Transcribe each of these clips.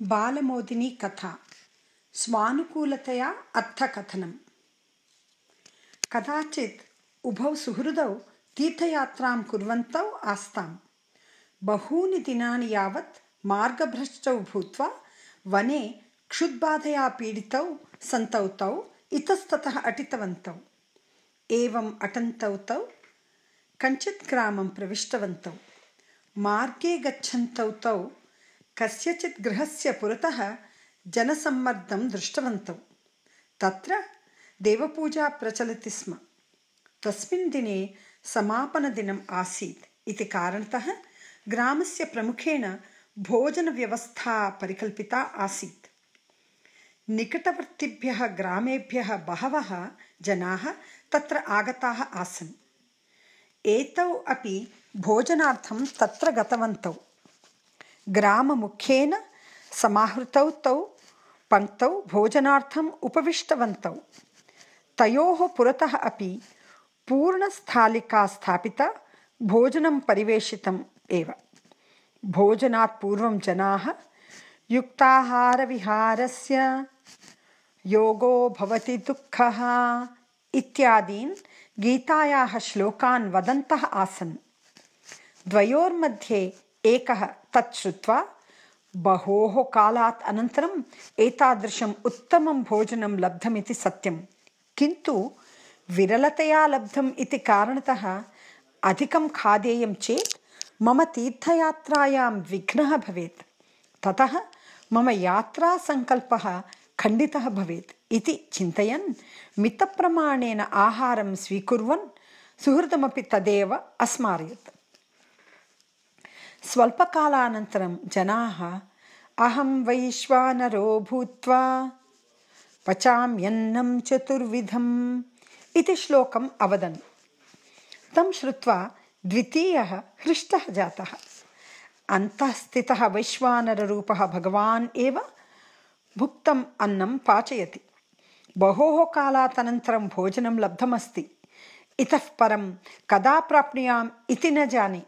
బాలమోదిని కథ. స్వానుకూలతయా అర్థకథనం. కదాచిత్ ఉభౌ సుహృదౌ తీర్థయాత్రాం కుర్వంతౌ ఆస్తాం. బహూని దినాని యావత్ మార్గభ్రష్టౌ భూత్వా వనే క్షుద్బాధయా పీడితౌ సంతౌ తౌ ఇతస్తతః అటితవంతౌ. ఏవం అటంతౌ తౌ కంచిత్ గ్రామం ప్రవిష్టవంతౌ. మార్గే గచ్చంతౌ తౌ कस्यचित् गृहस्य पुरतः जनसम्मर्दं दृष्टवन्तौ। तत्र देवपूजा प्रचलति स्म। तस्मिन् दिने समापनदिनम् आसीत्। इति कारणतः ग्रामस्य प्रमुखेण भोजनव्यवस्था परिकल्पिता आसीत्। निकटवर्तिभ्यः ग्रामेभ्यः बहवः जनाः तत्र आगताः आसन्। एतौ अपि भोजनार्थं तत्र गतवन्तौ ग्राममुख्येन समाहृतौ तौ पङ्क्तौ भोजनार्थम् उपविष्टवन्तौ। तयोः पुरतः अपि पूर्णस्थालिका स्थापिता भोजनं परिवेशितम् एव। भोजनात् पूर्वं जनाः युक्ताहारविहारस्य योगो भवति दुःखः इत्यादीन् गीतायाः श्लोकान् वदन्तः आसन्। द्वयोर्मध्ये एकः तत् श्रुत्वा बहोः कालात् अनन्तरम् एतादृशम् उत्तमं भोजनं लब्धमिति सत्यं किन्तु विरलतया लब्धम् इति कारणतः अधिकं खादेयं चेत् मम तीर्थयात्रायां विघ्नः भवेत्। ततः मम यात्रासङ्कल्पः खण्डितः भवेत् इति चिन्तयन् मितप्रमाणेन आहारं स्वीकुर्वन् सुहृदमपि तदेव अस्मारयत् स्वल्पकालानन्तरं जनाः अहं वैश्वानरो भूत्वा पचाम्यन्नं चतुर्विधम् इति श्लोकम् अवदन्। तं श्रुत्वा द्वितीयः हृष्टः जातः। अन्तः स्थितः वैश्वानररूपः भगवान् एव भुक्तम् अन्नं पाचयति। बहोः कालात् अनन्तरं भोजनं लब्धमस्ति। इतः परं कदा प्राप्नुयाम् इति न जाने।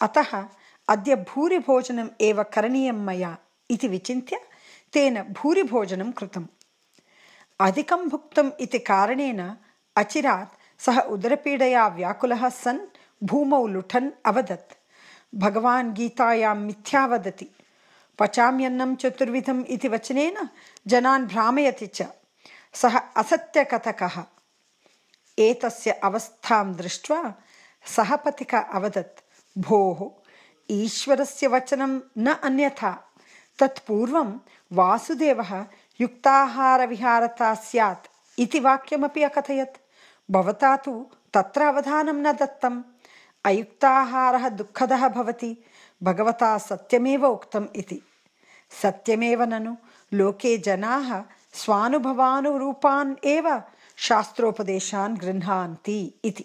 अतः अद्य भूरिभोजनम् एव करणीयं मया इति विचिन्त्य तेन भूरिभोजनं कृतम्। अधिकं भुक्तम् इति कारणेन अचिरात् सः उदरपीडया व्याकुलः सन् भूमौ लुठन् अवदत्। भगवान् गीतायां मिथ्या वदति पचाम्यन्नं चतुर्विधम् इति वचनेन जनान् भ्रामयति च। सः असत्यकथकः। एतस्य अवस्थां दृष्ट्वा सहपथिक अवदत् भोः ईश्वरस्य वचनं न अन्यथा। तत्पूर्वं वासुदेवः युक्ताहारविहारता स्यात् इति वाक्यमपि अकथयत्। भवता तु तत्र अवधानं न दत्तम्। अयुक्ताहारः दुःखदः भवति। भगवता सत्यमेव उक्तम् इति। सत्यमेव ननु। लोके जनाः स्वानुभवानुरूपान् एव शास्त्रोपदेशान् गृह्णान्ति इति